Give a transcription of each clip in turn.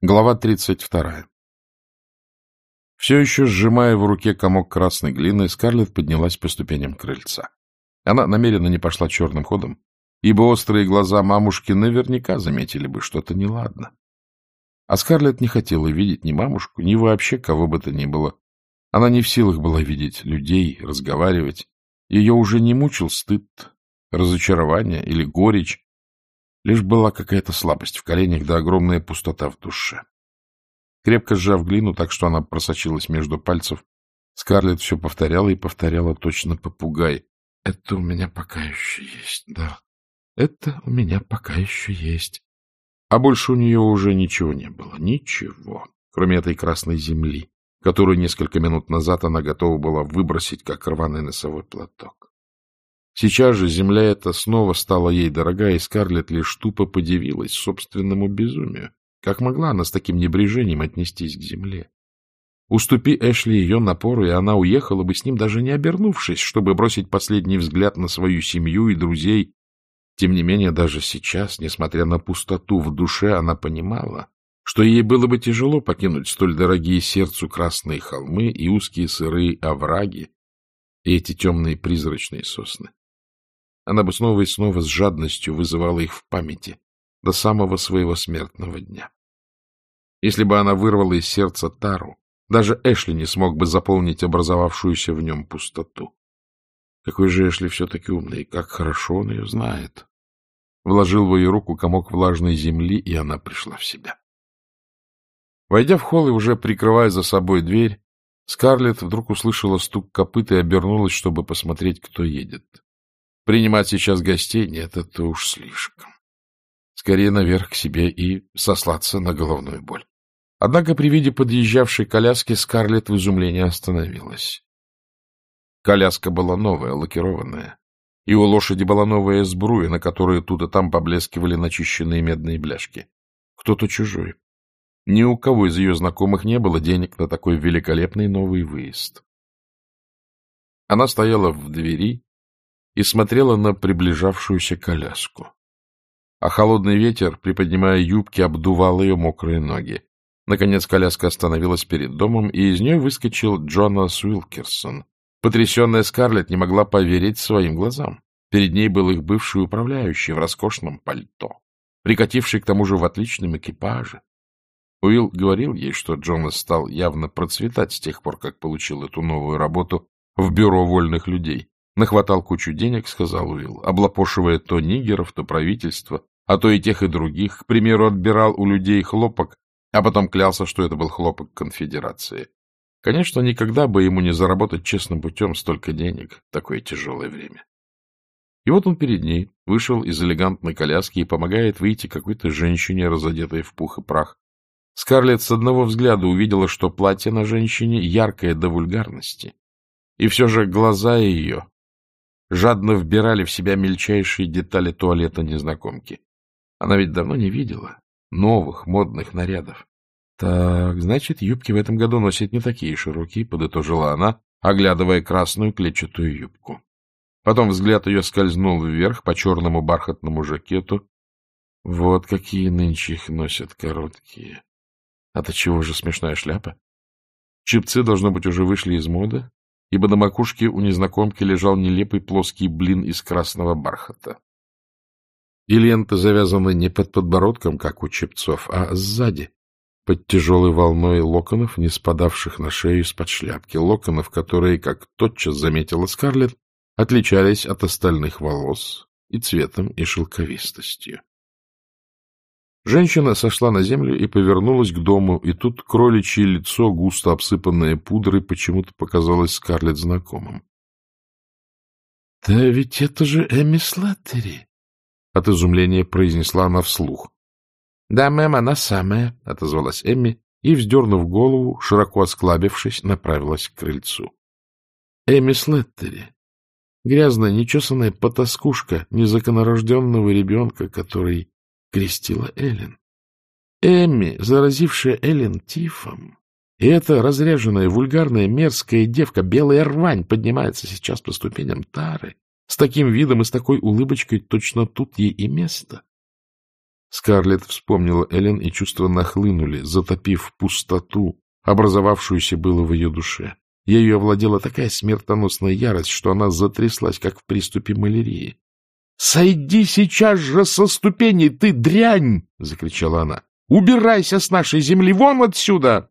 Глава 32. Все еще сжимая в руке комок красной глины, Скарлетт поднялась по ступеням крыльца. Она намеренно не пошла черным ходом, ибо острые глаза мамушки наверняка заметили бы что-то неладно. А Скарлетт не хотела видеть ни мамушку, ни вообще кого бы то ни было. Она не в силах была видеть людей, разговаривать. Ее уже не мучил стыд, разочарование или горечь, Лишь была какая-то слабость в коленях да огромная пустота в душе. Крепко сжав глину так, что она просочилась между пальцев, Скарлетт все повторяла и повторяла точно попугай. — Это у меня пока еще есть, да. Это у меня пока еще есть. А больше у нее уже ничего не было. Ничего, кроме этой красной земли, которую несколько минут назад она готова была выбросить, как рваный носовой платок. Сейчас же земля эта снова стала ей дорога, и Скарлетт лишь тупо подивилась собственному безумию. Как могла она с таким небрежением отнестись к земле? Уступи Эшли ее напору, и она уехала бы с ним, даже не обернувшись, чтобы бросить последний взгляд на свою семью и друзей. Тем не менее, даже сейчас, несмотря на пустоту в душе, она понимала, что ей было бы тяжело покинуть столь дорогие сердцу красные холмы и узкие сырые овраги, и эти темные призрачные сосны. Она бы снова и снова с жадностью вызывала их в памяти до самого своего смертного дня. Если бы она вырвала из сердца Тару, даже Эшли не смог бы заполнить образовавшуюся в нем пустоту. Какой же Эшли все-таки умный, как хорошо он ее знает. Вложил в ее руку комок влажной земли, и она пришла в себя. Войдя в холл и уже прикрывая за собой дверь, Скарлетт вдруг услышала стук копыт и обернулась, чтобы посмотреть, кто едет. Принимать сейчас гостей нет, это уж слишком. Скорее наверх к себе и сослаться на головную боль. Однако при виде подъезжавшей коляски Скарлетт в изумлении остановилась. Коляска была новая, лакированная, и у лошади была новая сбруя, на которой тут и там поблескивали начищенные медные бляшки. Кто-то чужой. Ни у кого из ее знакомых не было денег на такой великолепный новый выезд. Она стояла в двери, и смотрела на приближавшуюся коляску. А холодный ветер, приподнимая юбки, обдувал ее мокрые ноги. Наконец коляска остановилась перед домом, и из нее выскочил Джонас Уилкерсон. Потрясенная Скарлетт не могла поверить своим глазам. Перед ней был их бывший управляющий в роскошном пальто, прикативший к тому же в отличном экипаже. Уилл говорил ей, что Джонас стал явно процветать с тех пор, как получил эту новую работу в бюро вольных людей. Нахватал кучу денег, сказал Уилл, облапошивая то нигеров, то правительство, а то и тех, и других. К примеру, отбирал у людей хлопок, а потом клялся, что это был хлопок конфедерации. Конечно, никогда бы ему не заработать честным путем столько денег в такое тяжелое время. И вот он перед ней вышел из элегантной коляски и помогает выйти какой-то женщине, разодетой в пух и прах. Скарлетт с одного взгляда увидела, что платье на женщине яркое до вульгарности. И все же глаза ее жадно вбирали в себя мельчайшие детали туалета незнакомки. Она ведь давно не видела новых модных нарядов. Так, значит, юбки в этом году носят не такие широкие, подытожила она, оглядывая красную клетчатую юбку. Потом взгляд ее скользнул вверх по черному бархатному жакету. Вот какие нынче их носят короткие. А-то чего же смешная шляпа? Чипцы, должно быть, уже вышли из моды, ибо на макушке у незнакомки лежал нелепый плоский блин из красного бархата. И лента завязана не под подбородком, как у чепцов, а сзади, под тяжелой волной локонов, не спадавших на шею из-под шляпки, локонов, которые, как тотчас заметила Скарлетт, отличались от остальных волос и цветом, и шелковистостью. Женщина сошла на землю и повернулась к дому, и тут кроличье лицо, густо обсыпанное пудрой, почему-то показалось Скарлетт знакомым. — Да ведь это же Эми Слаттери! — от изумления произнесла она вслух. — Да, мэм, она самая, — отозвалась Эмми, и, вздернув голову, широко осклабившись, направилась к крыльцу. Эми Слеттери, грязная, нечесанная потаскушка незаконорожденного ребенка, который крестила Эллен. Эмми, заразившая Эллен тифом, и эта разряженная, вульгарная, мерзкая девка, белая рвань, поднимается сейчас по ступеням Тары. С таким видом и с такой улыбочкой точно тут ей и место. Скарлетт вспомнила Эллен, и чувства нахлынули, затопив пустоту, образовавшуюся было в ее душе. Ею овладела такая смертоносная ярость, что она затряслась, как в приступе малярии. — Сойди сейчас же со ступеней, ты дрянь! — закричала она. — Убирайся с нашей земли, вон отсюда!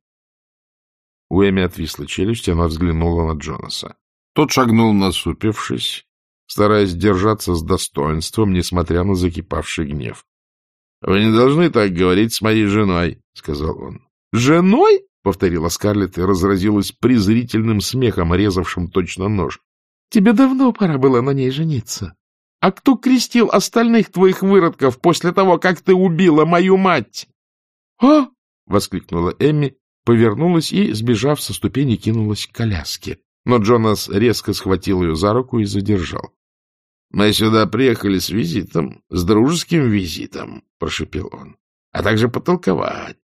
У Эми отвисла челюсть, и она взглянула на Джонаса. Тот шагнул, насупившись, стараясь держаться с достоинством, несмотря на закипавший гнев. — Вы не должны так говорить с моей женой, — сказал он. — Женой? — повторила Скарлетт и разразилась презрительным смехом, резавшим точно нож. — Тебе давно пора было на ней жениться. А кто крестил остальных твоих выродков после того, как ты убила мою мать? — А! — воскликнула Эмми, повернулась и, сбежав со ступени, кинулась к коляске. Но Джонас резко схватил ее за руку и задержал. — Мы сюда приехали с визитом, с дружеским визитом, — прошепел он, — а также потолковать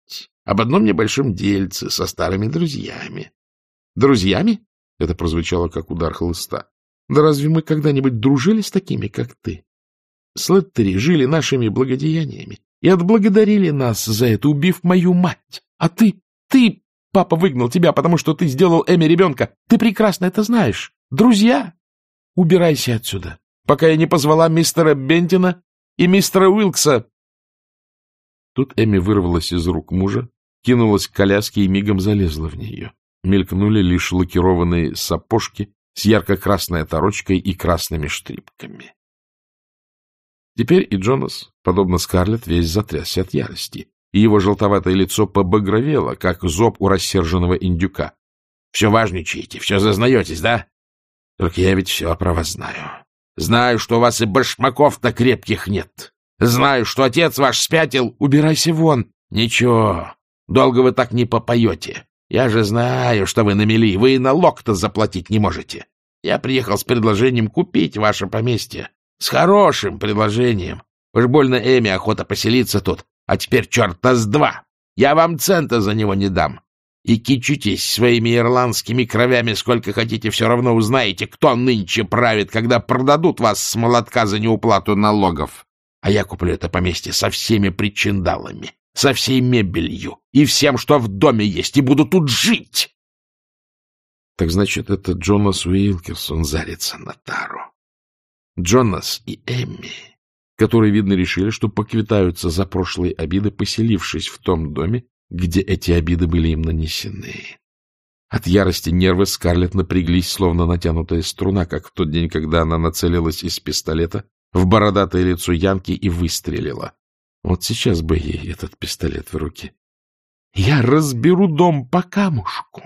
об одном небольшом дельце со старыми друзьями. — Друзьями? — это прозвучало как удар хлыста. — Да разве мы когда-нибудь дружили с такими, как ты? Слэттери жили нашими благодеяниями и отблагодарили нас за это, убив мою мать. А ты, ты, папа выгнал тебя, потому что ты сделал Эми ребенка. Ты прекрасно это знаешь. Друзья, убирайся отсюда пока я не позвала мистера Бентина и мистера Уилкса. Тут Эми вырвалась из рук мужа, кинулась к коляске и мигом залезла в нее. Мелькнули лишь лакированные сапожки с ярко-красной оторочкой и красными штрипками. Теперь и Джонас, подобно Скарлетт, весь затрясся от ярости, и его желтоватое лицо побагровело, как зоб у рассерженного индюка. — Все важничаете, все зазнаетесь, да? Только я ведь все про вас знаю. Знаю, что у вас и башмаков-то крепких нет. Знаю, что отец ваш спятил. Убирайся вон. Ничего, долго вы так не попоете. Я же знаю, что вы на мели. Вы и налог-то заплатить не можете. Я приехал с предложением купить ваше поместье. С хорошим предложением. Уж больно Эми охота поселиться тут. А теперь черта с два. Я вам цента за него не дам и кичитесь своими ирландскими кровями сколько хотите, все равно узнаете, кто нынче правит, когда продадут вас с молотка за неуплату налогов. А я куплю это поместье со всеми причиндалами, со всей мебелью и всем, что в доме есть, и буду тут жить. Так значит, это Джонас Уилкерсон зарится на Тару. Джонас и Эмми, которые, видно, решили, что поквитаются за прошлые обиды, поселившись в том доме, где эти обиды были им нанесены. От ярости нервы Скарлетт напряглись, словно натянутая струна, как в тот день, когда она нацелилась из пистолета в бородатое лицо Янки и выстрелила. Вот сейчас бы ей этот пистолет в руки. Я разберу дом по камушку,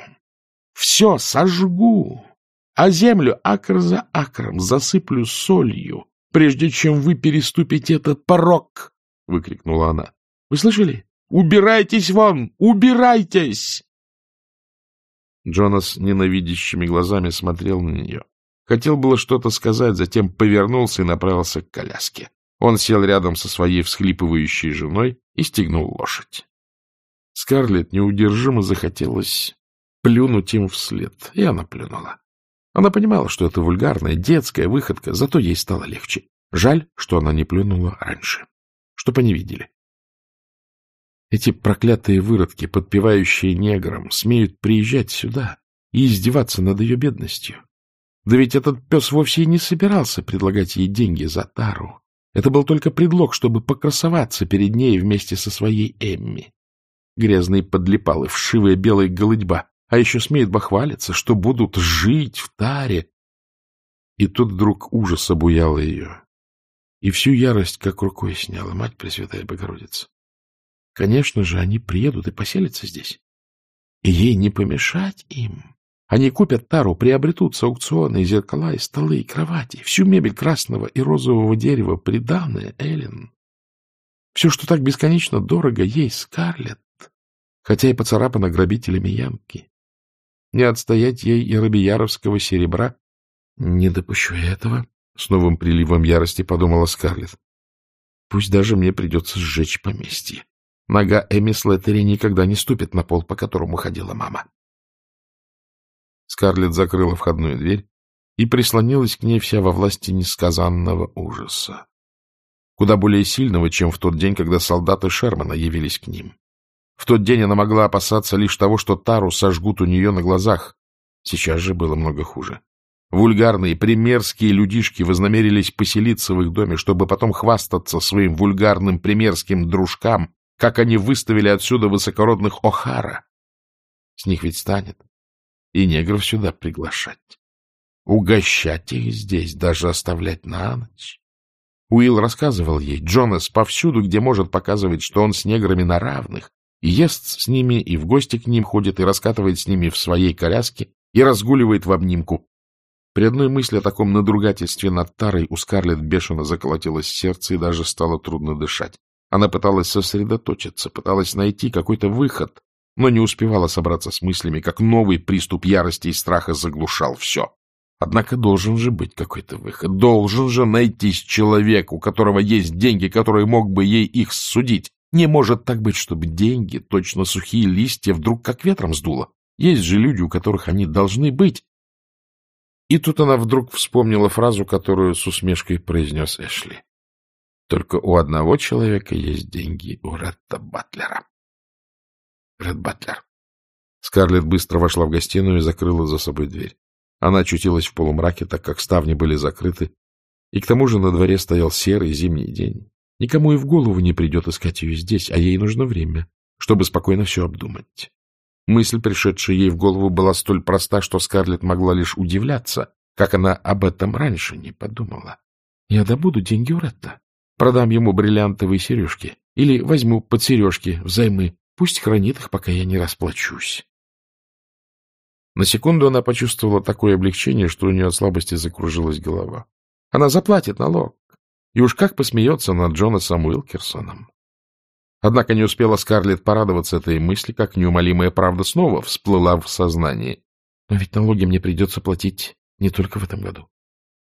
все сожгу, а землю акр за акром засыплю солью, прежде чем вы переступите этот порог, — выкрикнула она. — Вы слышали? Убирайтесь вон! Убирайтесь!» Джонас ненавидящими глазами смотрел на нее. Хотел было что-то сказать, затем повернулся и направился к коляске. Он сел рядом со своей всхлипывающей женой и стегнул лошадь. Скарлетт неудержимо захотелось плюнуть им вслед, и она плюнула. Она понимала, что это вульгарная детская выходка, зато ей стало легче. Жаль, что она не плюнула раньше, чтоб они видели. Эти проклятые выродки, подпевающие неграм, смеют приезжать сюда и издеваться над ее бедностью. Да ведь этот пес вовсе и не собирался предлагать ей деньги за тару. Это был только предлог, чтобы покрасоваться перед ней вместе со своей Эмми. Грязные подлипалы, вшивая белая голыдьба, а еще смеют бахвалиться, что будут жить в таре. И тут вдруг ужас обуял ее, и всю ярость как рукой сняла Мать Пресвятая Богородица. Конечно же, они приедут и поселятся здесь. И ей не помешать им. Они купят тару, приобретут с зеркала, и столы, и кровати, всю мебель красного и розового дерева, приданное Эллен. Все, что так бесконечно дорого ей, Скарлетт, хотя и поцарапано грабителями ямки. Не отстоять ей и рабияровского серебра. Не допущу этого, — с новым приливом ярости подумала Скарлетт. Пусть даже мне придется сжечь поместье. Нога Эми Слеттери никогда не ступит на пол, по которому ходила мама. Скарлетт закрыла входную дверь и прислонилась к ней вся во власти несказанного ужаса. куда более сильного, чем в тот день, когда солдаты Шермана явились к ним. В тот день она могла опасаться лишь того, что Тару сожгут у нее на глазах. Сейчас же было много хуже. Вульгарные, примерские людишки вознамерились поселиться в их доме, чтобы потом хвастаться своим вульгарным примерским дружкам, как они выставили отсюда высокородных О'Хара. С них ведь станет. И негров сюда приглашать. Угощать их здесь, даже оставлять на ночь. Уилл рассказывал ей, Джонас повсюду, где может, показывать, что он с неграми на равных, и ест с ними, и в гости к ним ходит, и раскатывает с ними в своей коляске, и разгуливает в обнимку. При одной мысли о таком надругательстве над Тарой у Скарлетт бешено заколотилось сердце и даже стало трудно дышать. Она пыталась сосредоточиться, пыталась найти какой-то выход, но не успевала собраться с мыслями, как новый приступ ярости и страха заглушал все. Однако должен же быть какой-то выход. Должен же найтись человек, у которого есть деньги, который мог бы ей их судить. Не может так быть, чтобы деньги, точно сухие листья, вдруг как ветром сдуло. Есть же люди, у которых они должны быть. И тут она вдруг вспомнила фразу, которую с усмешкой произнес Эшли. Только у одного человека есть деньги, у Ретта Батлера. Ред Батлер. Скарлетт быстро вошла в гостиную и закрыла за собой дверь. Она очутилась в полумраке, так как ставни были закрыты, и к тому же на дворе стоял серый зимний день. Никому и в голову не придет искать ее здесь, а ей нужно время, чтобы спокойно все обдумать. Мысль, пришедшая ей в голову, была столь проста, что Скарлетт могла лишь удивляться, как она об этом раньше не подумала. — Я добуду деньги у Ретта, продам ему бриллиантовые сережки или возьму под сережки взаймы, пусть хранит их, пока я не расплачусь. На секунду она почувствовала такое облегчение, что у нее от слабости закружилась голова. Она заплатит налог. И уж как посмеется над Джонасом Уилкерсоном. Однако не успела Скарлетт порадоваться этой мысли, как неумолимая правда снова всплыла в сознании. Но ведь налоги мне придется платить не только в этом году.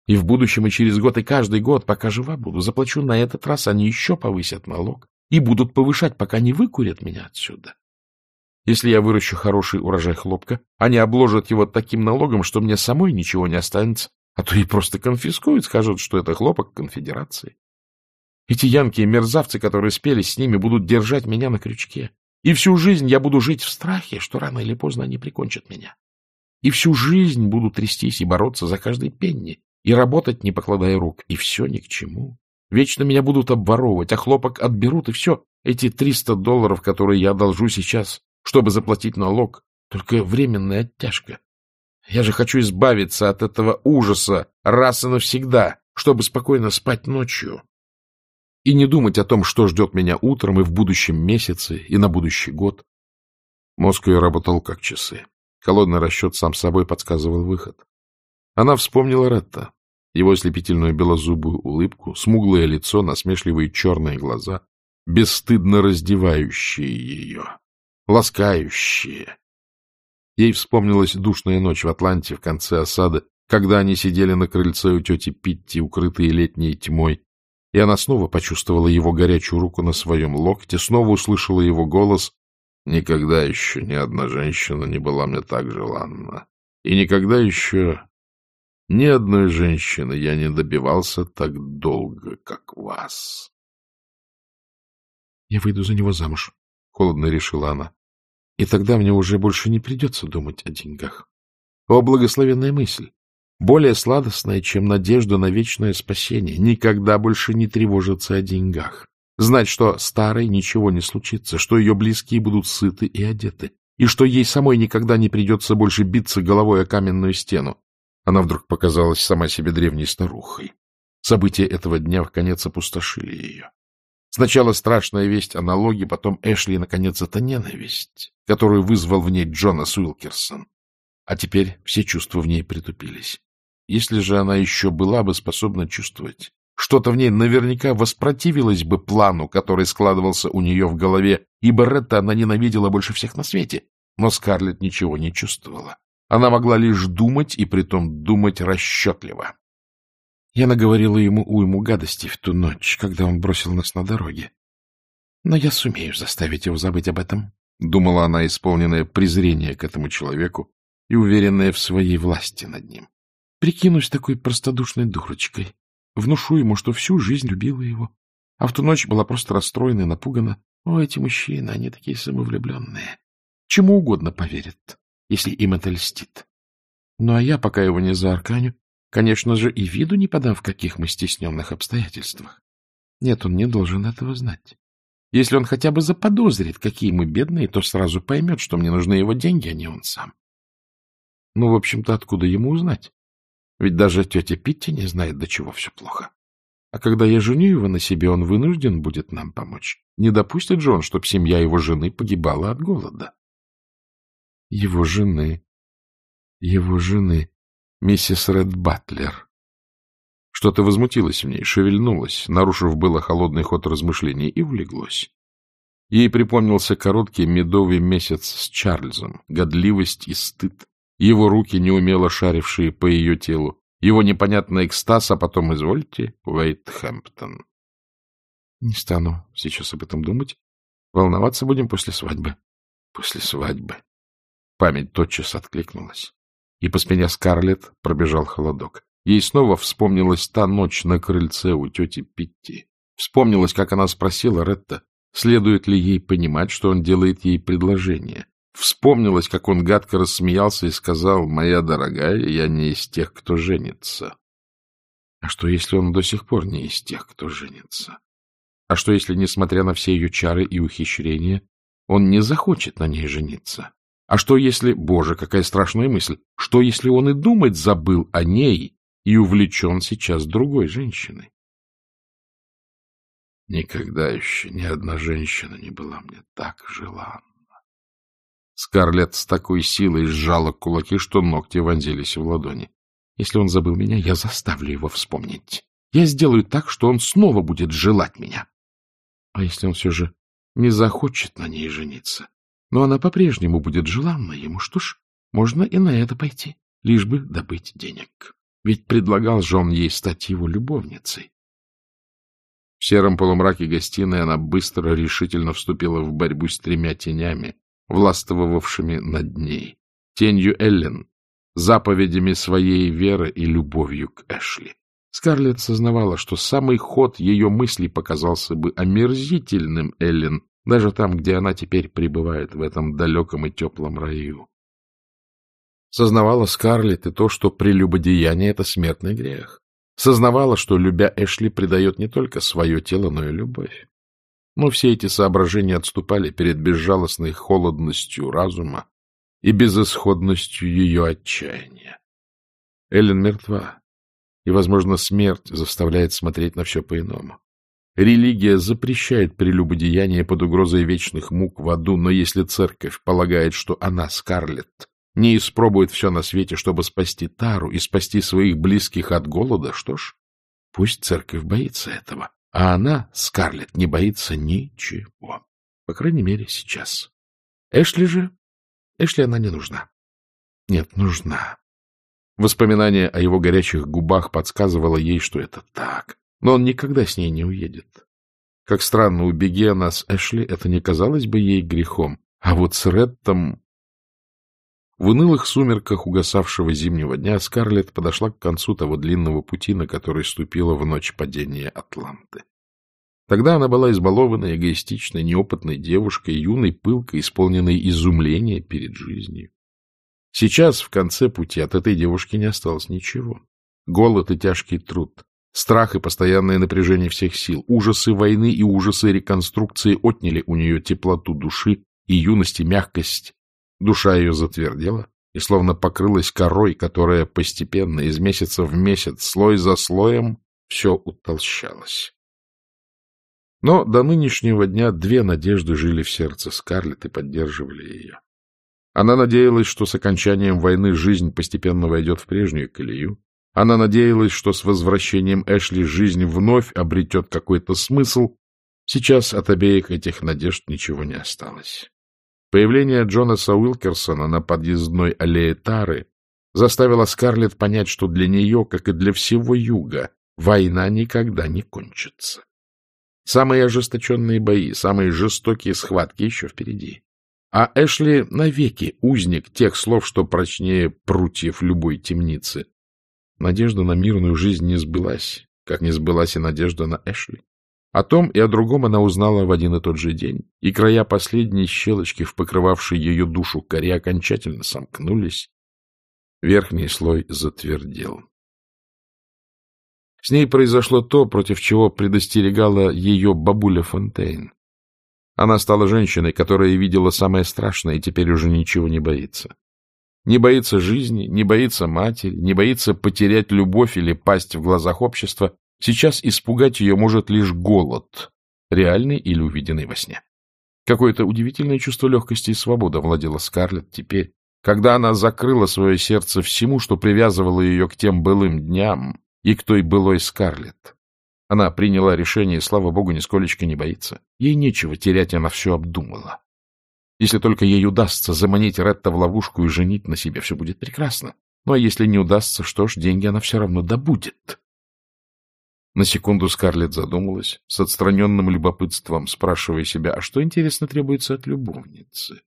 И в будущем, и через год, и каждый год, пока жива буду, заплачу на этот раз, они еще повысят налог и будут повышать, пока не выкурят меня отсюда. Если я выращу хороший урожай хлопка, они обложат его таким налогом, что мне самой ничего не останется, а то и просто конфискуют, скажут, что это хлопок конфедерации. Эти янки и мерзавцы, которые спелись с ними, будут держать меня на крючке. И всю жизнь я буду жить в страхе, что рано или поздно они прикончат меня. И всю жизнь буду трястись и бороться за каждый пенни, и работать, не покладая рук. И все ни к чему. Вечно меня будут обворовывать, а хлопок отберут, и все. Эти триста долларов, которые я одолжу сейчас, чтобы заплатить налог, только временная оттяжка. Я же хочу избавиться от этого ужаса раз и навсегда, чтобы спокойно спать ночью и не думать о том, что ждет меня утром и в будущем месяце, и на будущий год. Мозг ее работал как часы. Холодный расчет сам собой подсказывал выход. Она вспомнила Ретта, его ослепительную белозубую улыбку, смуглое лицо, насмешливые черные глаза, бесстыдно раздевающие ее ласкающие. Ей вспомнилась душная ночь в Атланте в конце осады, когда они сидели на крыльце у тети Питти, укрытые летней тьмой, и она снова почувствовала его горячую руку на своем локте, снова услышала его голос «Никогда еще ни одна женщина не была мне так желанна, и никогда еще ни одной женщины я не добивался так долго, как вас». «Я выйду за него замуж», — холодно решила она. И тогда мне уже больше не придется думать о деньгах. О, благословенная мысль! Более сладостная, чем надежда на вечное спасение. Никогда больше не тревожиться о деньгах. Знать, что старой ничего не случится, что ее близкие будут сыты и одеты, и что ей самой никогда не придется больше биться головой о каменную стену. Она вдруг показалась сама себе древней старухой. События этого дня в конец опустошили ее. Сначала страшная весть о налоге, потом Эшли, наконец, это ненависть, которую вызвал в ней Джонас Уилкерсон. А теперь все чувства в ней притупились. Если же она еще была бы способна чувствовать, что-то в ней наверняка воспротивилось бы плану, который складывался у нее в голове, ибо Ретта она ненавидела больше всех на свете. Но Скарлетт ничего не чувствовала. Она могла лишь думать, и притом думать расчетливо. Я наговорила ему уйму гадостей в ту ночь, когда он бросил нас на дороге. Но я сумею заставить его забыть об этом, — думала она, исполненная презрения к этому человеку и уверенная в своей власти над ним. Прикинусь такой простодушной дурочкой, внушу ему, что всю жизнь любила его, А в ту ночь была просто расстроена и напугана. О, эти мужчины, они такие самовлюбленные. Чему угодно поверят, если им это льстит. Ну, а я, пока его не заарканю, конечно же, и виду не подам, в каких мы стесненных обстоятельствах. Нет, он не должен этого знать. Если он хотя бы заподозрит, какие мы бедные, то сразу поймет, что мне нужны его деньги, а не он сам. Ну, в общем-то, откуда ему узнать? Ведь даже тетя Питти не знает, до чего все плохо. А когда я женю его на себе, он вынужден будет нам помочь. Не допустит же он, чтобы семья его жены погибала от голода. Его жены. Его жены. Миссис Ред Батлер. Что-то возмутилось в ней, шевельнулось, нарушив было холодный ход размышлений, и влеглось. Ей припомнился короткий медовый месяц с Чарльзом, годливость и стыд, его руки, неумело шарившие по ее телу, его непонятный экстаз, а потом, извольте, Уэйтхэмптон. Не стану сейчас об этом думать. Волноваться будем после свадьбы. После свадьбы. Память тотчас откликнулась. И по спине Скарлетт пробежал холодок. Ей снова вспомнилась та ночь на крыльце у тети Питти. Вспомнилось, как она спросила Ретта, следует ли ей понимать, что он делает ей предложение. Вспомнилось, как он гадко рассмеялся и сказал, «Моя дорогая, я не из тех, кто женится». А что, если он до сих пор не из тех, кто женится? А что, если, несмотря на все ее чары и ухищрения, он не захочет на ней жениться? А что, если, боже, какая страшная мысль, что, если он и думать забыл о ней и увлечен сейчас другой женщиной? Никогда еще ни одна женщина не была мне так желанна. Скарлетт с такой силой сжала кулаки, что ногти вонзились в ладони. Если он забыл меня, я заставлю его вспомнить. Я сделаю так, что он снова будет желать меня. А если он все же не захочет на ней жениться, но она по-прежнему будет желанна ему, что ж, можно и на это пойти, лишь бы добыть денег. Ведь предлагал же он ей стать его любовницей. В сером полумраке гостиной она быстро, решительно вступила в борьбу с тремя тенями, властвовавшими над ней, тенью Эллен, заповедями своей веры и любовью к Эшли. Скарлетт сознавала, что самый ход ее мыслей показался бы омерзительным Эллен, даже там, где она теперь пребывает, в этом далеком и теплом раю. Сознавала Скарлетт и то, что прелюбодеяние — это смертный грех. Сознавала, что, любя Эшли, предает не только свое тело, но и любовь. Но все эти соображения отступали перед безжалостной холодностью разума и безысходностью ее отчаяния. Эллен мертва, и, возможно, смерть заставляет смотреть на все по-иному. Религия запрещает прелюбодеяние под угрозой вечных мук в аду, но если церковь полагает, что она, Скарлетт, не испробует все на свете, чтобы спасти Тару и спасти своих близких от голода, что ж, пусть церковь боится этого. А она, Скарлетт, не боится ничего. По крайней мере, сейчас. Эшли же... Эшли она не нужна. Нет, нужна. Воспоминание о его горячих губах подсказывало ей, что это так. Но он никогда с ней не уедет. Как странно, убеги она с Эшли, это не казалось бы ей грехом. А вот с Реттом... В унылых сумерках угасавшего зимнего дня Скарлетт подошла к концу того длинного пути, на который ступила в ночь падения Атланты. Тогда она была избалованной, эгоистичной, неопытной девушкой, юной, пылкой, исполненной изумления перед жизнью. Сейчас, в конце пути, от этой девушки не осталось ничего. Голод и тяжкий труд, страх и постоянное напряжение всех сил, ужасы войны и ужасы реконструкции отняли у нее теплоту души и юность и мягкость Душа ее затвердела и словно покрылась корой, которая постепенно, из месяца в месяц, слой за слоем, все утолщалось. Но до нынешнего дня две надежды жили в сердце Скарлетт и поддерживали ее. Она надеялась, что с окончанием войны жизнь постепенно войдет в прежнюю колею. Она надеялась, что с возвращением Эшли жизнь вновь обретет какой-то смысл. Сейчас от обеих этих надежд ничего не осталось. Появление Джонаса Уилкерсона на подъездной аллее Тары заставило Скарлетт понять, что для нее, как и для всего Юга, война никогда не кончится. Самые ожесточенные бои, самые жестокие схватки еще впереди. А Эшли навеки узник тех слов, что прочнее прутьев любой темницы. Надежда на мирную жизнь не сбылась, как не сбылась и надежда на Эшли. О том и о другом она узнала в один и тот же день, и края последней щелочки, в покрывавшей ее душу коре, окончательно сомкнулись. Верхний слой затвердел. С ней произошло то, против чего предостерегала ее бабуля Фонтейн. Она стала женщиной, которая видела самое страшное и теперь уже ничего не боится. Не боится жизни, не боится матери, не боится потерять любовь или пасть в глазах общества, Сейчас испугать ее может лишь голод, реальный или увиденный во сне. Какое-то удивительное чувство легкости и свободы владело Скарлетт теперь, когда она закрыла свое сердце всему, что привязывало ее к тем былым дням и к той былой Скарлетт. Она приняла решение, и, слава богу, нисколечко не боится. Ей нечего терять, она все обдумала. Если только ей удастся заманить Ретта в ловушку и женить на себе, все будет прекрасно. Ну а если не удастся, что ж, деньги она все равно добудет. На секунду Скарлетт задумалась, с отстраненным любопытством спрашивая себя, а что, интересно, требуется от любовницы?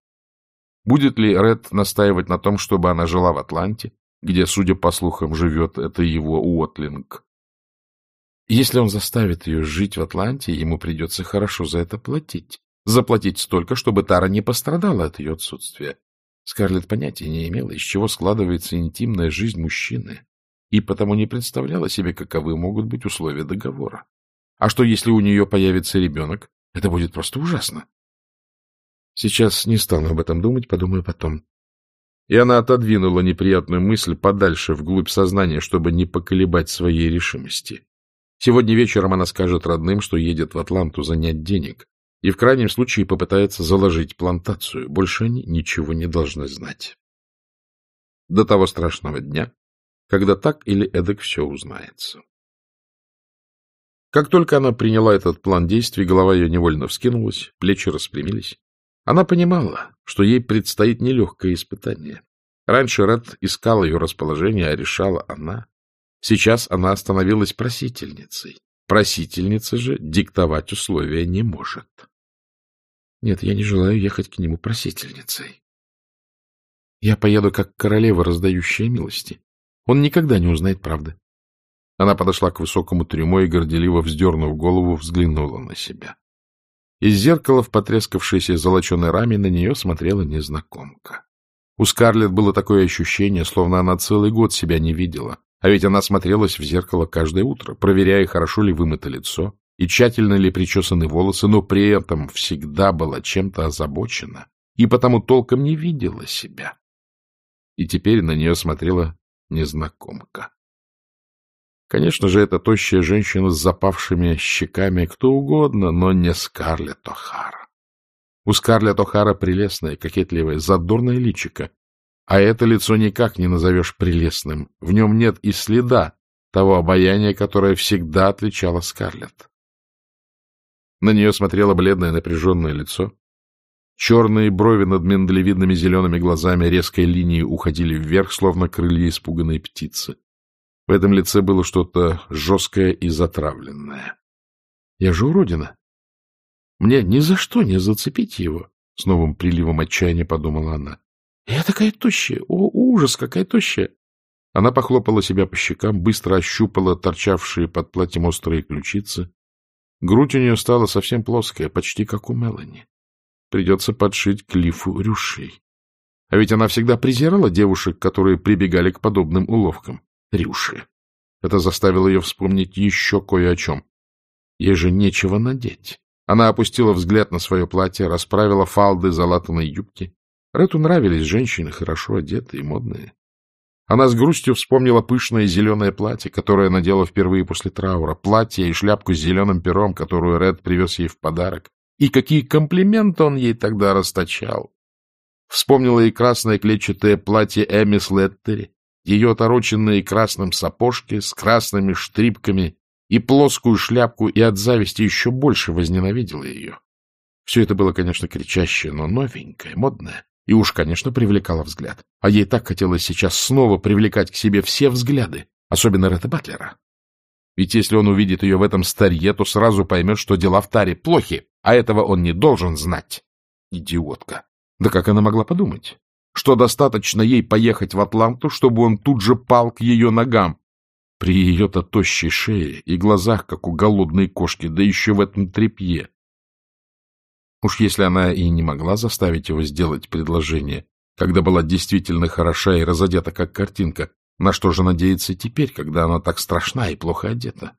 Будет ли Ред настаивать на том, чтобы она жила в Атланте, где, судя по слухам, живет это его Уотлинг? Если он заставит ее жить в Атланте, ему придется хорошо за это платить. Заплатить столько, чтобы Тара не пострадала от ее отсутствия. Скарлетт понятия не имела, из чего складывается интимная жизнь мужчины и потому не представляла себе, каковы могут быть условия договора. А что, если у нее появится ребенок? Это будет просто ужасно. Сейчас не стану об этом думать, подумаю потом. И она отодвинула неприятную мысль подальше, вглубь сознания, чтобы не поколебать своей решимости. Сегодня вечером она скажет родным, что едет в Атланту занять денег, и в крайнем случае попытается заложить плантацию. Больше они ничего не должны знать. До того страшного дня, когда так или эдак все узнается. Как только она приняла этот план действий, голова ее невольно вскинулась, плечи распрямились. Она понимала, что ей предстоит нелегкое испытание. Раньше Ред искал ее расположение, а решала она. Сейчас она становилась просительницей. Просительница же диктовать условия не может. Нет, я не желаю ехать к нему просительницей. Я поеду как королева, раздающая милости. Он никогда не узнает правды. Она подошла к высокому трюмо и, горделиво вздернув голову, взглянула на себя. Из зеркала в потрескавшейся золоченой раме на нее смотрела незнакомка. У Скарлетт было такое ощущение, словно она целый год себя не видела, а ведь она смотрелась в зеркало каждое утро, проверяя, хорошо ли вымыто лицо и тщательно ли причесаны волосы, но при этом всегда была чем-то озабочена и потому толком не видела себя. И теперь на нее смотрела незнакомка. Конечно же, это тощая женщина с запавшими щеками, кто угодно, но не Скарлетт О'Хара. У Скарлетт О'Хара прелестное, кокетливое, задорное личико, а это лицо никак не назовешь прелестным. В нем нет и следа того обаяния, которое всегда отличало Скарлетт. На нее смотрело бледное напряженное лицо, Черные брови над миндалевидными зелеными глазами резкой линией уходили вверх, словно крылья испуганной птицы. В этом лице было что-то жесткое и затравленное. — Я же уродина. Мне ни за что не зацепить его, — с новым приливом отчаяния подумала она. — Я такая тощая! О, ужас, какая тощая! Она похлопала себя по щекам, быстро ощупала торчавшие под платьем острые ключицы. Грудь у нее стала совсем плоская, почти как у Мелани. Придется подшить Клифу рюшей. А ведь она всегда презирала девушек, которые прибегали к подобным уловкам. Рюши. Это заставило ее вспомнить еще кое о чем. Ей же нечего надеть. Она опустила взгляд на свое платье, расправила фалды залатанной юбки. Рету нравились женщины, хорошо одетые и модные. Она с грустью вспомнила пышное зеленое платье, которое надела впервые после траура, платье и шляпку с зеленым пером, которую Ред привез ей в подарок. И какие комплименты он ей тогда расточал! Вспомнила и красное клетчатое платье Эми Слеттери, ее отороченные красным сапожки с красными штрипками и плоскую шляпку, и от зависти еще больше возненавидела ее. Все это было, конечно, кричащее, но новенькое, модное, и уж, конечно, привлекало взгляд. А ей так хотелось сейчас снова привлекать к себе все взгляды, особенно Ретта Батлера. Ведь если он увидит ее в этом старье, то сразу поймет, что дела в таре плохи, а этого он не должен знать. Идиотка. Да как она могла подумать? Что достаточно ей поехать в Атланту, чтобы он тут же пал к ее ногам. при ее-то тощей шее и глазах, как у голодной кошки, да еще в этом тряпье. Уж если она и не могла заставить его сделать предложение, когда была действительно хороша и разодета, как картинка, на что же надеяться теперь, когда она так страшна и плохо одета?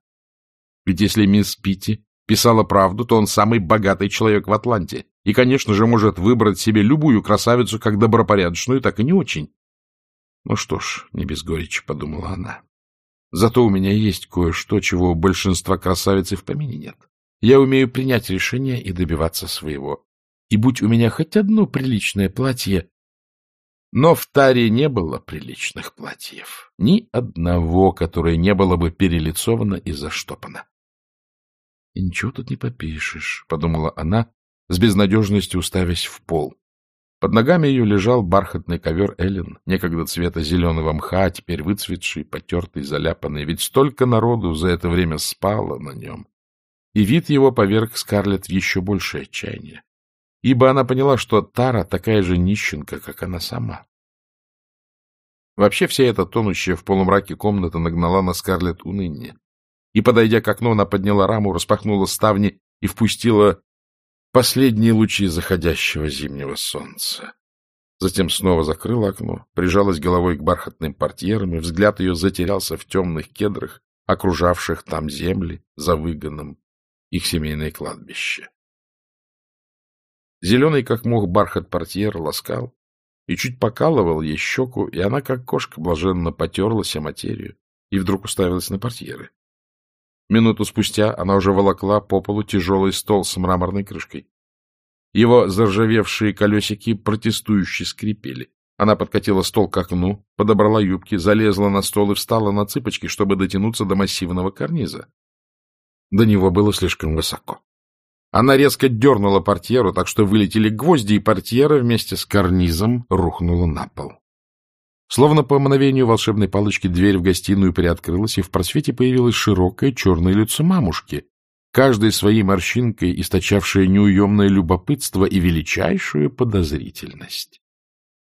Ведь если мисс Питти писала правду, то он самый богатый человек в Атланте и, конечно же, может выбрать себе любую красавицу, как добропорядочную, так и не очень. Ну что ж, не без горечи, — подумала она. Зато у меня есть кое-что, чего у большинства красавиц и в помине нет. Я умею принять решение и добиваться своего. И будь у меня хоть одно приличное платье... Но в Таре не было приличных платьев. Ни одного, которое не было бы перелицовано и заштопано. — И ничего тут не попишешь, — подумала она, с безнадежностью уставясь в пол. Под ногами ее лежал бархатный ковер Эллен, некогда цвета зеленого мха, а теперь выцветший, потертый, заляпанный, ведь столько народу за это время спало на нем. И вид его поверг Скарлетт в еще большее отчаяние, ибо она поняла, что Тара такая же нищенка, как она сама. Вообще вся эта тонущая в полумраке комната нагнала на Скарлетт уныние. И, подойдя к окну, она подняла раму, распахнула ставни и впустила Последние лучи заходящего зимнего солнца. Затем снова закрыла окно, прижалась головой к бархатным портьерам, и взгляд ее затерялся в темных кедрах, окружавших там земли за выгоном, их семейное кладбище. Зеленый, как мог, бархат портьер ласкал и чуть покалывал ей щеку, и она, как кошка, блаженно потерлась о материю и вдруг уставилась на портьеры. Минуту спустя она уже волокла по полу тяжелый стол с мраморной крышкой. Его заржавевшие колесики протестующе скрипели. Она подкатила стол к окну, подобрала юбки, залезла на стол и встала на цыпочки, чтобы дотянуться до массивного карниза. До него было слишком высоко. Она резко дернула портьеру, так что вылетели гвозди, и портьера вместе с карнизом рухнула на пол. Словно по мановению волшебной палочки дверь в гостиную приоткрылась, и в просвете появилось широкое черное лицо мамушки, каждой своей морщинкой источавшее неуемное любопытство и величайшую подозрительность.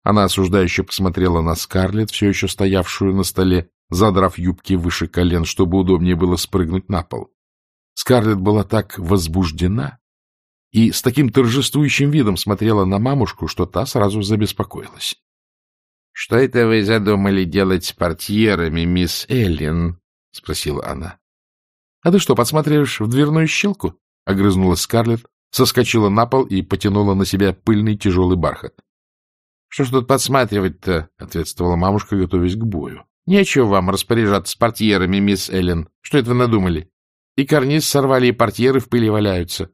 Она осуждающе посмотрела на Скарлетт, все еще стоявшую на столе, задрав юбки выше колен, чтобы удобнее было спрыгнуть на пол. Скарлетт была так возбуждена и с таким торжествующим видом смотрела на мамушку, что та сразу забеспокоилась. — Что это вы задумали делать с портьерами, мисс Эллен? — спросила она. — А ты что, подсматриваешь в дверную щелку? — огрызнулась Скарлетт, соскочила на пол и потянула на себя пыльный тяжелый бархат. — Что ж тут подсматривать-то? — ответствовала мамушка, готовясь к бою. — Нечего вам распоряжаться с портьерами, мисс Эллен. Что это вы надумали? И карниз сорвали, и портьеры в пыли валяются.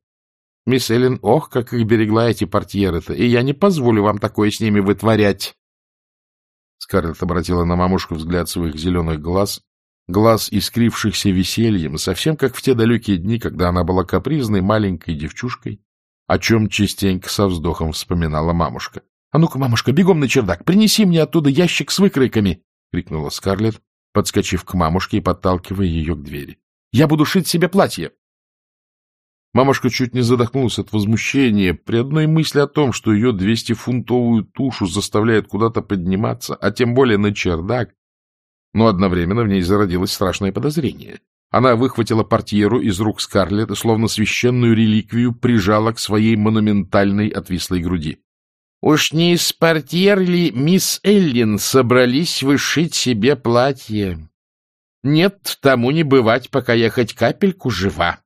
Мисс Эллен, ох, как их берегла эти портьеры-то, и я не позволю вам такое с ними вытворять. Скарлетт обратила на мамушку взгляд своих зеленых глаз, глаз, искрившихся весельем, совсем как в те далекие дни, когда она была капризной маленькой девчушкой, о чем частенько со вздохом вспоминала мамушка. — А ну-ка, мамушка, бегом на чердак, принеси мне оттуда ящик с выкройками! — крикнула Скарлетт, подскочив к мамушке и подталкивая ее к двери. — Я буду шить себе платье! Мамушка чуть не задохнулась от возмущения при одной мысли о том, что ее двестифунтовую тушу заставляют куда-то подниматься, а тем более на чердак. Но одновременно в ней зародилось страшное подозрение. Она выхватила портьеру из рук Скарлетт словно священную реликвию, прижала к своей монументальной отвислой груди. — Уж не из портьер ли мисс Эллин собрались вышить себе платье? Нет, тому не бывать, пока я хоть капельку жива.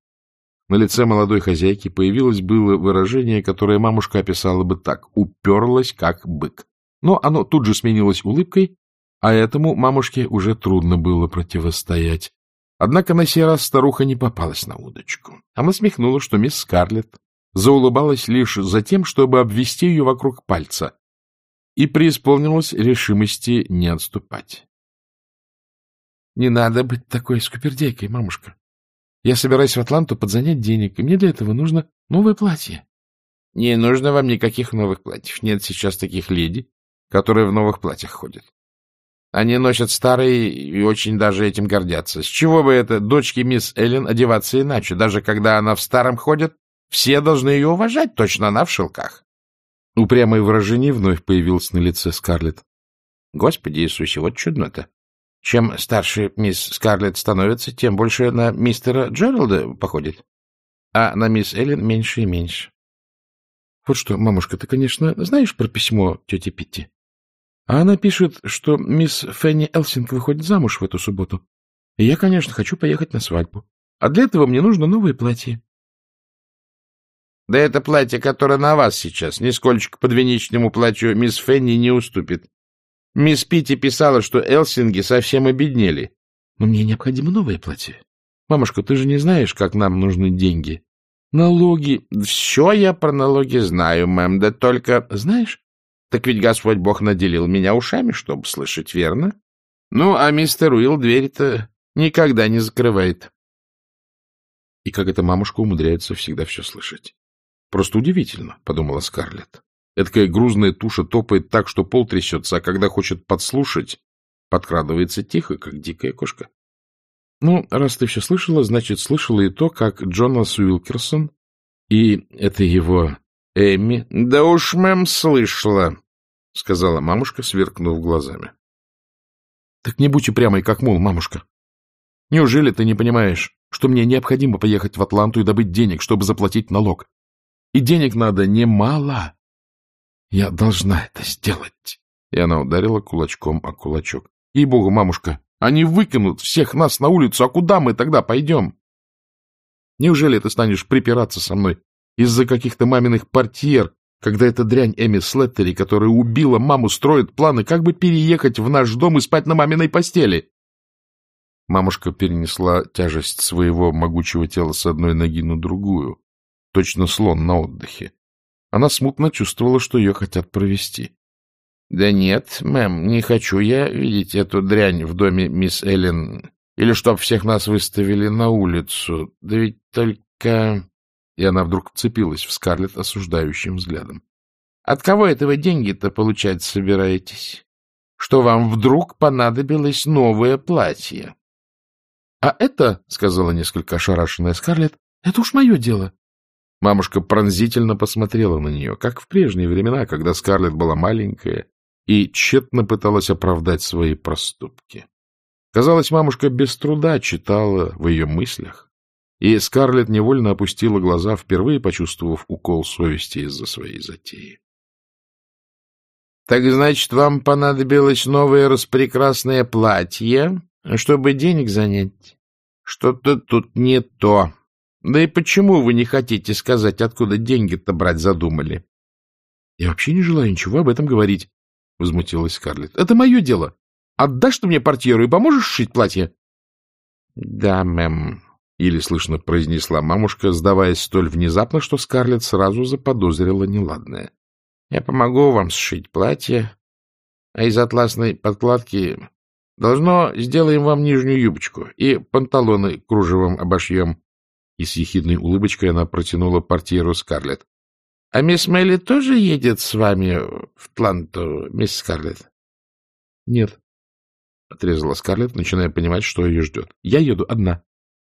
На лице молодой хозяйки появилось было выражение, которое мамушка описала бы так — уперлась, как бык. Но оно тут же сменилось улыбкой, а этому мамушке уже трудно было противостоять. Однако на сей раз старуха не попалась на удочку. Она смехнула, что мисс Скарлетт заулыбалась лишь за тем, чтобы обвести ее вокруг пальца, и преисполнилась решимости не отступать. — Не надо быть такой скупердейкой, мамушка, я собираюсь в Атланту подзанять денег, и мне для этого нужно новое платье. — Не нужно вам никаких новых платьев. Нет сейчас таких леди, которые в новых платьях ходят. Они носят старые и очень даже этим гордятся. С чего бы это дочке мисс Эллен одеваться иначе? Даже когда она в старом ходит, все должны ее уважать, точно она в шелках. Упрямое выражение вновь появилось на лице Скарлетт. Господи Иисусе, вот чудно-то. Чем старше мисс Скарлетт становится, тем больше на мистера Джералда походит. А на мисс Эллен меньше и меньше. Вот что, мамушка, ты, конечно, знаешь про письмо тети Питти? А она пишет, что мисс Фенни Элсинг выходит замуж в эту субботу. И я, конечно, хочу поехать на свадьбу. А для этого мне нужно новое платье. — Да это платье, которое на вас сейчас, нисколько подвенечному платью мисс Фенни не уступит. Мисс Питти писала, что Элсинги совсем обеднели. Но мне необходимо новое платье. Мамушка, ты же не знаешь, как нам нужны деньги. Налоги. Все я про налоги знаю, мэм, да только... Знаешь, так ведь Господь Бог наделил меня ушами, чтобы слышать, верно? Ну, а мистер Уилл дверь-то никогда не закрывает. И как эта мамушка умудряется всегда все слышать. Просто удивительно, — подумала Скарлетт. Эдакая грузная туша топает так, что пол трясется, а когда хочет подслушать, подкрадывается тихо, как дикая кошка. Ну, раз ты все слышала, значит, слышала и то, как Джонас Уилкерсон и это его Эми... — Да уж, мэм, слышала, — сказала мамушка, сверкнув глазами. — Так не будь упрямой, как мул, мамушка. Неужели ты не понимаешь, что мне необходимо поехать в Атланту и добыть денег, чтобы заплатить налог? И денег надо немало. Я должна это сделать. И она ударила кулачком о кулачок. Ей-богу, мамушка, они выкинут всех нас на улицу, а куда мы тогда пойдем? Неужели ты станешь припираться со мной из-за каких-то маминых портьер, когда эта дрянь Эми Слеттери, которая убила маму, строит планы, как бы переехать в наш дом и спать на маминой постели? Мамушка перенесла тяжесть своего могучего тела с одной ноги на другую, точно слон на отдыхе. Она смутно чувствовала, что ее хотят провести. — Да нет, мэм, не хочу я видеть эту дрянь в доме мисс Эллен. Или чтоб всех нас выставили на улицу. Да ведь только... И она вдруг вцепилась в Скарлетт осуждающим взглядом. — От кого это вы деньги-то получать собираетесь? Что вам вдруг понадобилось новое платье? — А это, — сказала несколько ошарашенная Скарлетт, — это уж мое дело. Мамушка пронзительно посмотрела на нее, как в прежние времена, когда Скарлетт была маленькая и тщетно пыталась оправдать свои проступки. Казалось, мамушка без труда читала в ее мыслях, и Скарлетт невольно опустила глаза, впервые почувствовав укол совести из-за своей затеи. — Так значит, вам понадобилось новое распрекрасное платье, чтобы денег занять? Что-то тут не то. Да и почему вы не хотите сказать, откуда деньги-то брать задумали? — Я вообще не желаю ничего об этом говорить, — возмутилась Скарлетт. — Это мое дело. Отдашь ты мне портьеру и поможешь шить платье? — Да, мэм, — еле слышно произнесла мамушка, сдаваясь столь внезапно, что Скарлетт сразу заподозрила неладное. — Я помогу вам сшить платье, а из атласной подкладки должно сделаем вам нижнюю юбочку и панталоны кружевом обошьем. И с ехидной улыбочкой она протянула портьеру Скарлетт. — А мисс Мелли тоже едет с вами в Тланту, мисс Скарлетт? — Нет, — отрезала Скарлетт, начиная понимать, что ее ждет. — Я еду одна.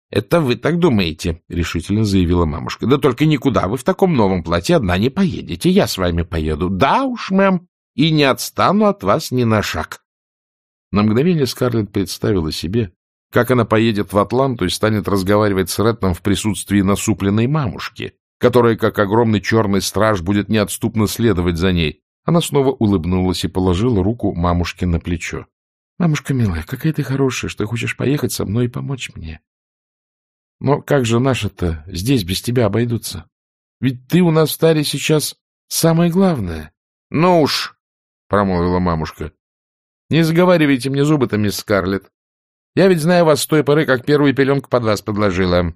— Это вы так думаете, — решительно заявила мамушка. — Да только никуда вы в таком новом платье одна не поедете. Я с вами поеду. Да уж, мэм, и не отстану от вас ни на шаг. На мгновение Скарлетт представила себе, как она поедет в Атланту и станет разговаривать с Реттом в присутствии насупленной мамушки, которая, как огромный черный страж, будет неотступно следовать за ней. Она снова улыбнулась и положила руку мамушке на плечо. — Мамушка милая, какая ты хорошая, что хочешь поехать со мной и помочь мне. Но как же наши-то здесь без тебя обойдутся? Ведь ты у нас в таре сейчас самое главное. — Ну уж, — промолвила мамушка, — не заговаривайте мне зубы-то, мисс Скарлетт. Я ведь знаю вас с той поры, как первую пеленку под вас подложила.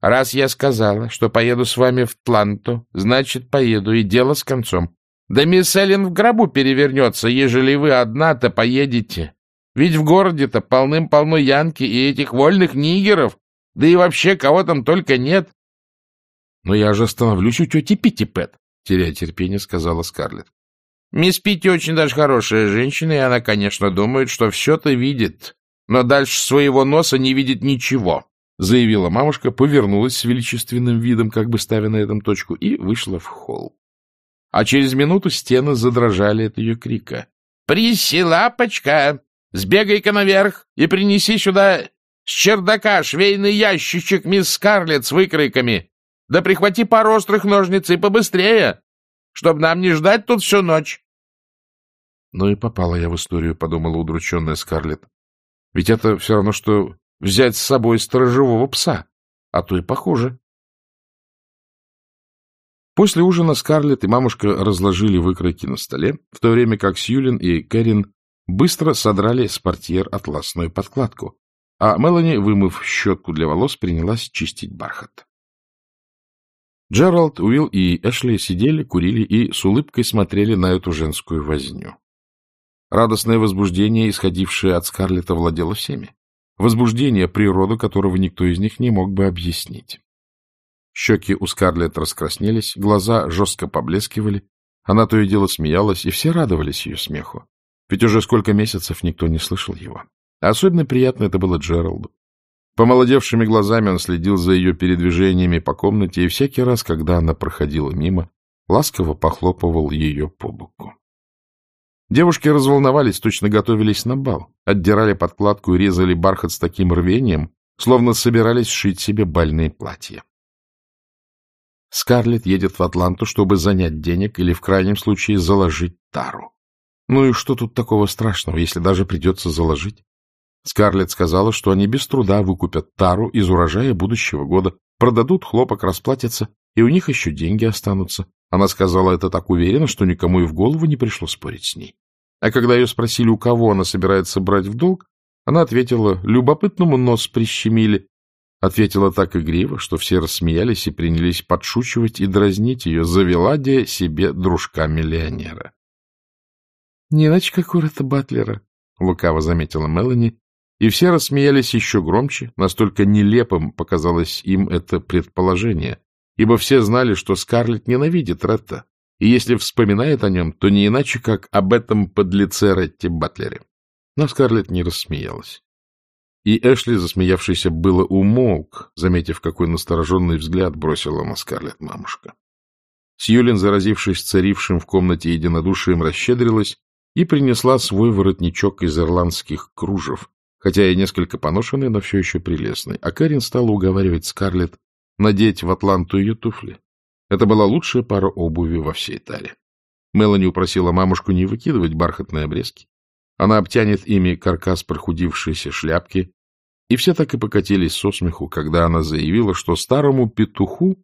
Раз я сказала, что поеду с вами в Тланту, значит, поеду, и дело с концом. Да мисс Эллен в гробу перевернется, ежели вы одна-то поедете. Ведь в городе-то полным-полно янки и этих вольных нигеров, да и вообще кого там только нет. — Но я же остановлюсь у тети Питти, Пэт, — теряя терпение, сказала Скарлетт. Мисс Питти очень даже хорошая женщина, и она, конечно, думает, что все-то видит но дальше своего носа не видит ничего, — заявила мамушка, повернулась с величественным видом, как бы ставя на этом точку, и вышла в холл. А через минуту стены задрожали от ее крика. — Приси, лапочка! Сбегай-ка наверх и принеси сюда с чердака швейный ящичек мисс Скарлетт с выкройками. Да прихвати пару острых ножниц и побыстрее, чтобы нам не ждать тут всю ночь. Ну и попала я в историю, подумала удрученная Скарлетт. Ведь это все равно, что взять с собой сторожевого пса, а то и похуже. После ужина Скарлетт и мамушка разложили выкройки на столе, в то время как Сьюлин и Кэрин быстро содрали с портьер атласную подкладку, а Мелани, вымыв щетку для волос, принялась чистить бархат. Джеральд, Уилл и Эшли сидели, курили и с улыбкой смотрели на эту женскую возню. Радостное возбуждение, исходившее от Скарлетта, владело всеми. Возбуждение, природу которого никто из них не мог бы объяснить. Щеки у Скарлетт раскраснелись, глаза жестко поблескивали, она то и дело смеялась, и все радовались ее смеху. Ведь уже сколько месяцев никто не слышал его. Особенно приятно это было Джералду. Помолодевшими глазами он следил за ее передвижениями по комнате, и всякий раз, когда она проходила мимо, ласково похлопывал ее по боку. Девушки разволновались, точно готовились на бал, отдирали подкладку и резали бархат с таким рвением, словно собирались сшить себе бальные платья. Скарлетт едет в Атланту, чтобы занять денег или, в крайнем случае, заложить тару. Ну и что тут такого страшного, если даже придется заложить? Скарлетт сказала, что они без труда выкупят тару из урожая будущего года, продадут хлопок, расплатятся, и у них еще деньги останутся. Она сказала это так уверенно, что никому и в голову не пришло спорить с ней. А когда ее спросили, у кого она собирается брать в долг, она ответила, любопытному нос прищемили. Ответила так игриво, что все рассмеялись и принялись подшучивать и дразнить ее, завела де себе дружка-миллионера. — Не иначе, как у Батлера, — лукаво заметила Мелани, и все рассмеялись еще громче, настолько нелепым показалось им это предположение, ибо все знали, что Скарлетт ненавидит Ретта, и если вспоминает о нем, то не иначе, как об этом подлеце Ретте Батлере. Но Скарлетт не рассмеялась. И Эшли, засмеявшийся, было умолк, заметив, какой настороженный взгляд бросила на Скарлетт мамушка. Сьюлин, заразившись царившим в комнате единодушием, расщедрилась и принесла свой воротничок из ирландских кружев, хотя и несколько поношенный, но все еще прелестный, а Карин стала уговаривать Скарлетт надеть в Атланту ее туфли. Это была лучшая пара обуви во всей таре. Мелани упросила мамушку не выкидывать бархатные обрезки. Она обтянет ими каркас прохудившейся шляпки, и все так и покатились со смеху, когда она заявила, что старому петуху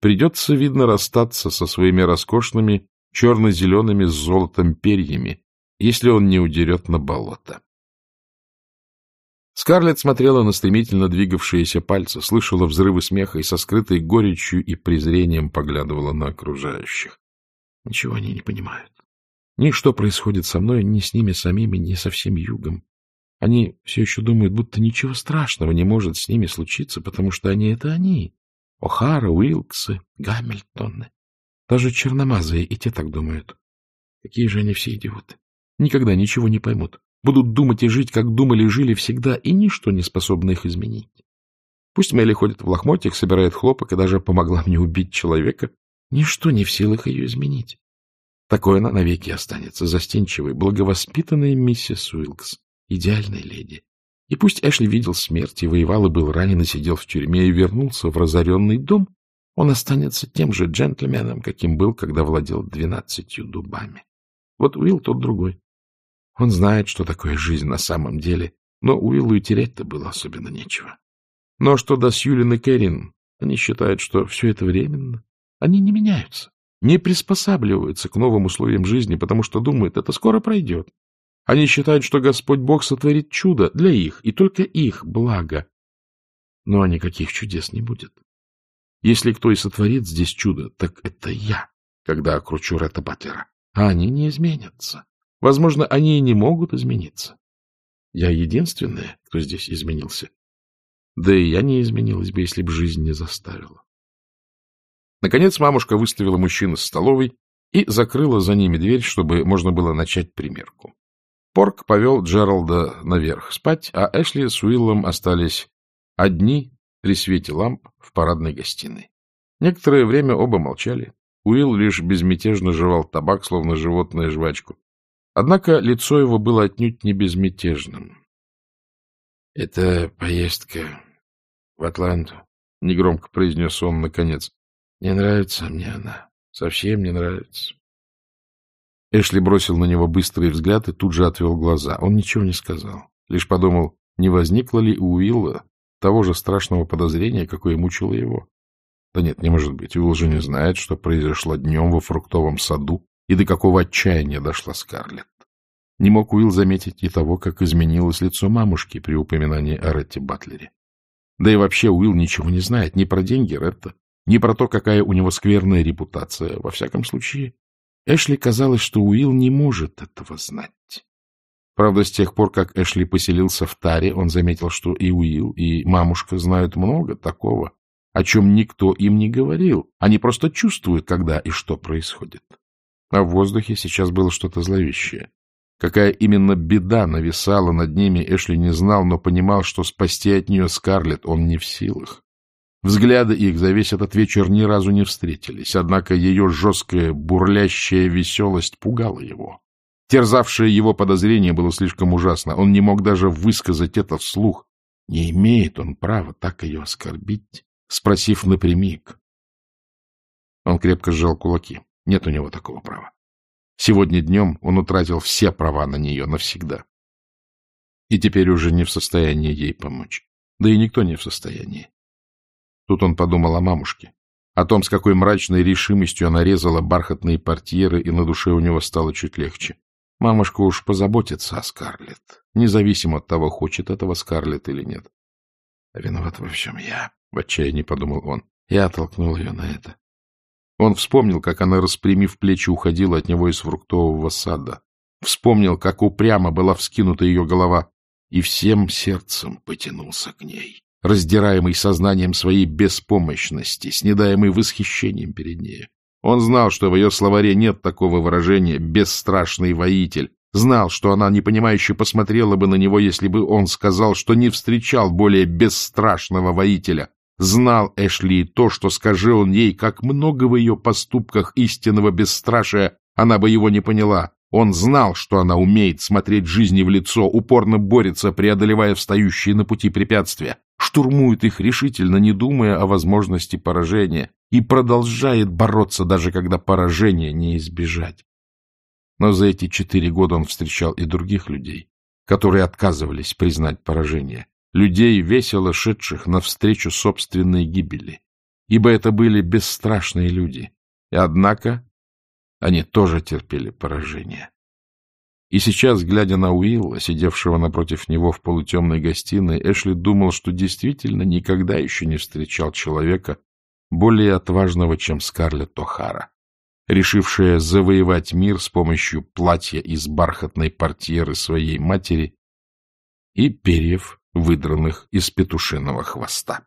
придется, видно, расстаться со своими роскошными черно-зелеными с золотом перьями, если он не удерет на болото. Скарлетт смотрела на стремительно двигавшиеся пальцы, слышала взрывы смеха и со скрытой горечью и презрением поглядывала на окружающих. Ничего они не понимают. Ни что происходит со мной, ни с ними самими, ни со всем югом. Они все еще думают, будто ничего страшного не может с ними случиться, потому что они — это они. О'Хара, Уилксы, Гамильтоны. Даже черномазые и те так думают. Какие же они все идиоты никогда ничего не поймут, будут думать и жить, как думали и жили всегда, и ничто не способно их изменить. Пусть Мелли ходит в лохмотьях, собирает хлопок и даже помогла мне убить человека, ничто не в силах ее изменить. Такой она навеки останется, застенчивой, благовоспитанной миссис Уилкс, идеальной леди. И пусть Эшли видел смерть и воевал, и был ранен, и сидел в тюрьме, и вернулся в разоренный дом, он останется тем же джентльменом, каким был, когда владел двенадцатью дубами. Вот Уилл тот другой. Он знает, что такое жизнь на самом деле, но Уиллу и терять-то было особенно нечего. Но что до Сьюлин и Кэрин, они считают, что все это временно. Они не меняются, не приспосабливаются к новым условиям жизни, потому что думают, это скоро пройдет. Они считают, что Господь Бог сотворит чудо для их, и только их благо. Но никаких чудес не будет. Если кто и сотворит здесь чудо, так это я, когда окручу Ретта Батлера. А они не изменятся. Возможно, они и не могут измениться. Я единственная, кто здесь изменился. Да и я не изменилась бы, если бы жизнь не заставила. Наконец мамушка выставила мужчин из столовой и закрыла за ними дверь, чтобы можно было начать примерку. Порк повел Джералда наверх спать, а Эшли с Уиллом остались одни при свете ламп в парадной гостиной. Некоторое время оба молчали. Уилл лишь безмятежно жевал табак, словно животное жвачку. Однако лицо его было отнюдь не безмятежным. — Это поездка в Атланту, — негромко произнес он наконец. — Не нравится мне она. Совсем не нравится. Эшли бросил на него быстрый взгляд и тут же отвел глаза. Он ничего не сказал. Лишь подумал, не возникло ли у Уилла того же страшного подозрения, какое мучило его. Да нет, не может быть. Уилл же не знает, что произошло днем во фруктовом саду и до какого отчаяния дошла Скарлетт. Не мог Уилл заметить и того, как изменилось лицо мамушки при упоминании о Ретте Батлере. Да и вообще Уилл ничего не знает ни про деньги Ретта, ни про то, какая у него скверная репутация. Во всяком случае, Эшли казалось, что Уилл не может этого знать. Правда, с тех пор, как Эшли поселился в Таре, он заметил, что и Уилл, и мамушка знают много такого, о чем никто им не говорил. Они просто чувствуют, когда и что происходит. А в воздухе сейчас было что-то зловещее. Какая именно беда нависала над ними, Эшли не знал, но понимал, что спасти от нее Скарлетт он не в силах. Взгляды их за весь этот вечер ни разу не встретились, однако ее жесткая, бурлящая веселость пугала его. Терзавшее его подозрение было слишком ужасно, он не мог даже высказать это вслух. Не имеет он права так ее оскорбить, спросив напрямик. Он крепко сжал кулаки. Нет у него такого права. Сегодня днем он утратил все права на нее навсегда. И теперь уже не в состоянии ей помочь. Да и никто не в состоянии. Тут он подумал о мамушке, о том, с какой мрачной решимостью она резала бархатные портьеры, и на душе у него стало чуть легче. Мамушка уж позаботится о Скарлетт, независимо от того, хочет этого Скарлетт или нет. Виноват во всем я, — в отчаянии подумал он. Я оттолкнул ее на это. Он вспомнил, как она, распрямив плечи, уходила от него из фруктового сада. Вспомнил, как упрямо была вскинута ее голова, и всем сердцем потянулся к ней, раздираемый сознанием своей беспомощности, снедаемый восхищением перед ней. Он знал, что в ее словаре нет такого выражения «бесстрашный воитель», знал, что она непонимающе посмотрела бы на него, если бы он сказал, что не встречал более бесстрашного воителя, Знал Эшли то, что, скажи он ей, как много в ее поступках истинного бесстрашия, она бы его не поняла. Он знал, что она умеет смотреть жизни в лицо, упорно борется, преодолевая встающие на пути препятствия, штурмует их решительно, не думая о возможности поражения, и продолжает бороться, даже когда поражения не избежать. Но за эти четыре года он встречал и других людей, которые отказывались признать поражение, людей, весело шедших навстречу собственной гибели, ибо это были бесстрашные люди, и однако они тоже терпели поражение. И сейчас, глядя на Уилла, сидевшего напротив него в полутемной гостиной, Эшли думал, что действительно никогда еще не встречал человека более отважного, чем Скарлетт О'Хара, решившая завоевать мир с помощью платья из бархатной портьеры своей матери и перьев выдранных из петушиного хвоста.